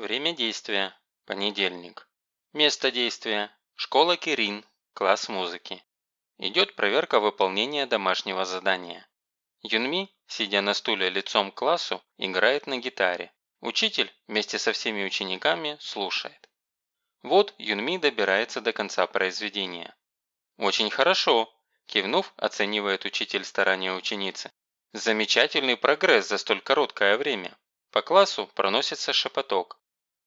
Время действия – понедельник. Место действия – школа Кирин, класс музыки. Идет проверка выполнения домашнего задания. Юнми, сидя на стуле лицом к классу, играет на гитаре. Учитель вместе со всеми учениками слушает. Вот Юнми добирается до конца произведения. «Очень хорошо», – кивнув, оценивает учитель старания ученицы. «Замечательный прогресс за столь короткое время». По классу проносится шепоток.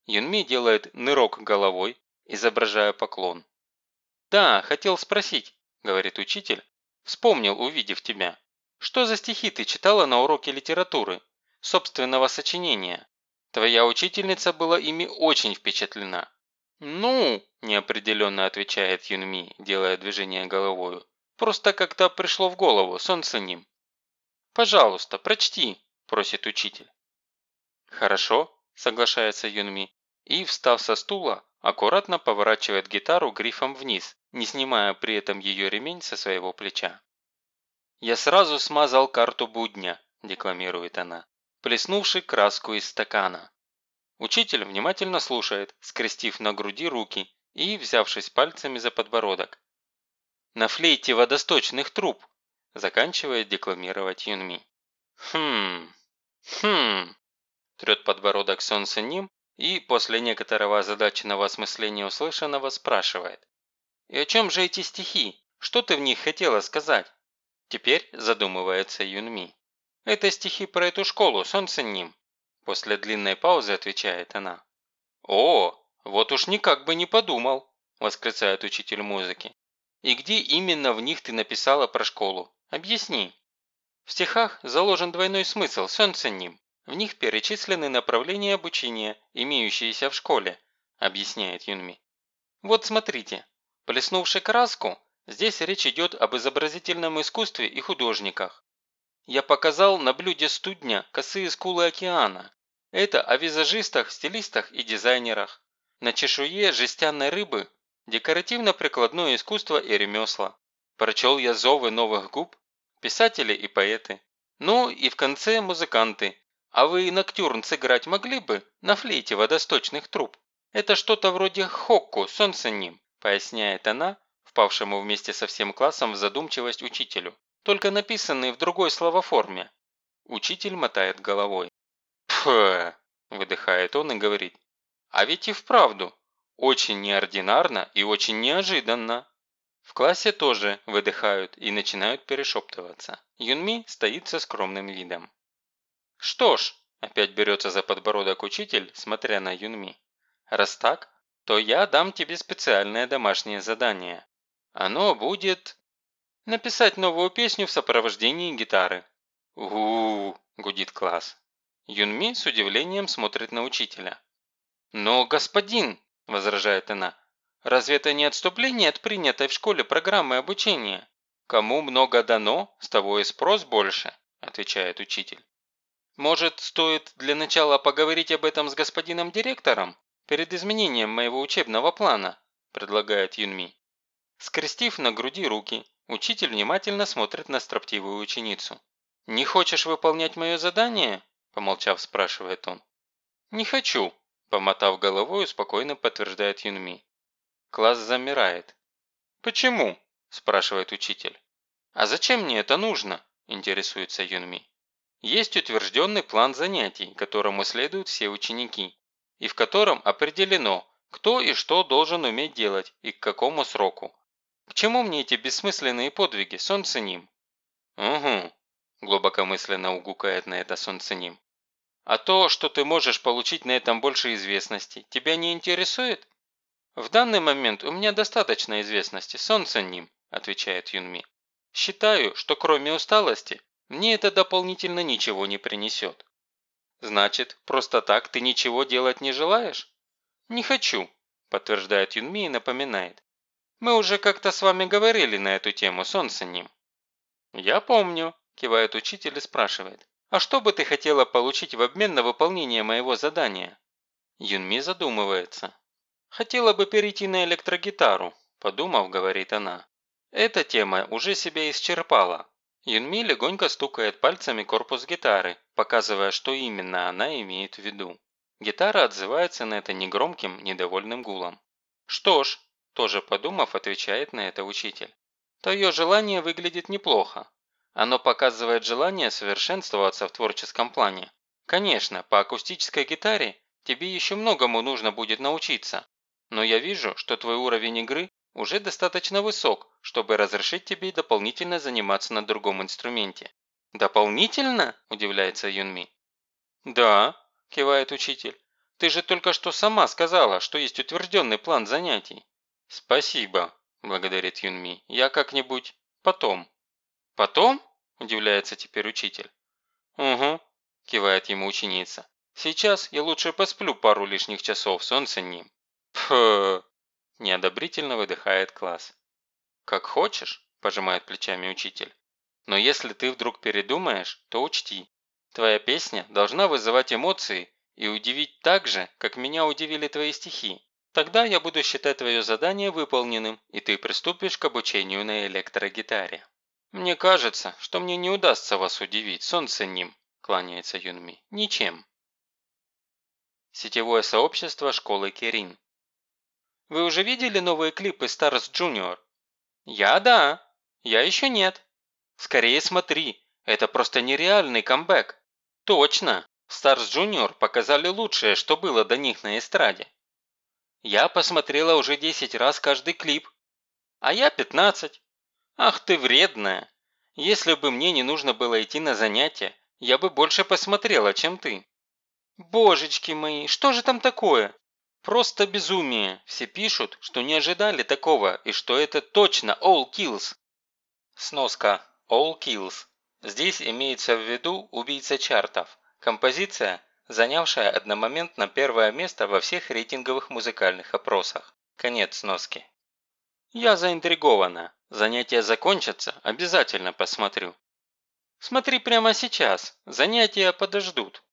Юнми делает нырок головой, изображая поклон. «Да, хотел спросить», – говорит учитель. «Вспомнил, увидев тебя. Что за стихи ты читала на уроке литературы? Собственного сочинения? Твоя учительница была ими очень впечатлена». «Ну», – неопределенно отвечает Юнми, делая движение головою. «Просто как-то пришло в голову, солнце ним». «Пожалуйста, прочти», – просит учитель. «Хорошо», – соглашается Юнми, и, встав со стула, аккуратно поворачивает гитару грифом вниз, не снимая при этом ее ремень со своего плеча. «Я сразу смазал карту будня», – декламирует она, плеснувши краску из стакана. Учитель внимательно слушает, скрестив на груди руки и взявшись пальцами за подбородок. «На флейте водосточных труб», – заканчивает декламировать Юнми. «Хм, хм», – трет подбородок Солнце Ним и после некоторого озадаченного осмысления услышанного спрашивает. «И о чем же эти стихи? Что ты в них хотела сказать?» Теперь задумывается Юнми. «Это стихи про эту школу, солнце ним». После длинной паузы отвечает она. «О, вот уж никак бы не подумал», восклицает учитель музыки. «И где именно в них ты написала про школу? Объясни». В стихах заложен двойной смысл, солнце ним. В них перечислены направления обучения, имеющиеся в школе, объясняет Юнми. Вот смотрите, плеснувши краску, Здесь речь идет об изобразительном искусстве и художниках. Я показал на блюде студня косые скулы океана. Это о визажистах, стилистах и дизайнерах. На чешуе жестяной рыбы – декоративно-прикладное искусство и ремесла. Прочел я зовы новых губ, писатели и поэты. Ну и в конце музыканты. А вы ноктюрн сыграть могли бы на флейте водосточных труб? Это что-то вроде хокку, солнце ним, поясняет она, впавшему вместе со всем классом в задумчивость учителю, только написанный в другой словоформе. Учитель мотает головой. «Пф!» – выдыхает он и говорит. «А ведь и вправду, очень неординарно и очень неожиданно». В классе тоже выдыхают и начинают перешептываться. Юнми стоит со скромным видом. «Что ж», – опять берется за подбородок учитель, смотря на Юнми. «Раз так, то я дам тебе специальное домашнее задание. Оно будет написать новую песню в сопровождении гитары. у, гудит класс. Юнми с удивлением смотрит на учителя. «Но, господин», – возражает она, – «разве это не отступление от принятой в школе программы обучения? Кому много дано, с того и спрос больше», – отвечает учитель. «Может, стоит для начала поговорить об этом с господином директором перед изменением моего учебного плана?» – предлагает Юнми. Скрестив на груди руки, учитель внимательно смотрит на строптивую ученицу. «Не хочешь выполнять мое задание?» – помолчав, спрашивает он. «Не хочу», – помотав головой, спокойно подтверждает Юнми. Класс замирает. «Почему?» – спрашивает учитель. «А зачем мне это нужно?» – интересуется Юнми. Есть утвержденный план занятий, которому следуют все ученики, и в котором определено, кто и что должен уметь делать и к какому сроку. К чему мне эти бессмысленные подвиги, солнце ним? Угу, глубокомысленно угукает на это солнце ним. А то, что ты можешь получить на этом больше известности, тебя не интересует? В данный момент у меня достаточно известности, солнце ним, отвечает Юнми. Считаю, что кроме усталости, мне это дополнительно ничего не принесет. Значит, просто так ты ничего делать не желаешь? Не хочу, подтверждает Юнми и напоминает. Мы уже как-то с вами говорили на эту тему, солнце ним». «Я помню», – кивает учитель и спрашивает. «А что бы ты хотела получить в обмен на выполнение моего задания?» Юнми задумывается. «Хотела бы перейти на электрогитару», – подумав, говорит она. Эта тема уже себя исчерпала. Юнми легонько стукает пальцами корпус гитары, показывая, что именно она имеет в виду. Гитара отзывается на это негромким, недовольным гулом. «Что ж», – тоже подумав, отвечает на это учитель. «Твое желание выглядит неплохо. Оно показывает желание совершенствоваться в творческом плане. Конечно, по акустической гитаре тебе еще многому нужно будет научиться. Но я вижу, что твой уровень игры уже достаточно высок, чтобы разрешить тебе дополнительно заниматься на другом инструменте. «Дополнительно?» – удивляется Юнми. «Да», – кивает учитель. «Ты же только что сама сказала, что есть утвержденный план занятий». «Спасибо», – благодарит Юнми. «Я как-нибудь потом». «Потом?» – удивляется теперь учитель. «Угу», – кивает ему ученица. «Сейчас я лучше посплю пару лишних часов, солнце ним». «Пф!» – неодобрительно выдыхает класс. «Как хочешь», – пожимает плечами учитель. «Но если ты вдруг передумаешь, то учти, твоя песня должна вызывать эмоции и удивить так же, как меня удивили твои стихи. Тогда я буду считать твое задание выполненным, и ты приступишь к обучению на электрогитаре». «Мне кажется, что мне не удастся вас удивить, солнце ним», – кланяется Юнми. «Ничем». Сетевое сообщество школы Керин. Вы уже видели новые клипы Stars Junior? Я да. Я еще нет. Скорее смотри, это просто нереальный камбэк. Точно. Stars Junior показали лучшее, что было до них на эстраде. Я посмотрела уже 10 раз каждый клип. А я 15. Ах ты вредная. Если бы мне не нужно было идти на занятия, я бы больше посмотрела, чем ты. Божечки мои, что же там такое? Просто безумие. Все пишут, что не ожидали такого и что это точно All Kills. Сноска. All Kills. Здесь имеется в виду убийца чартов. Композиция, занявшая одномоментно первое место во всех рейтинговых музыкальных опросах. Конец сноски. Я заинтригована. Занятия закончатся, обязательно посмотрю. Смотри прямо сейчас. Занятия подождут.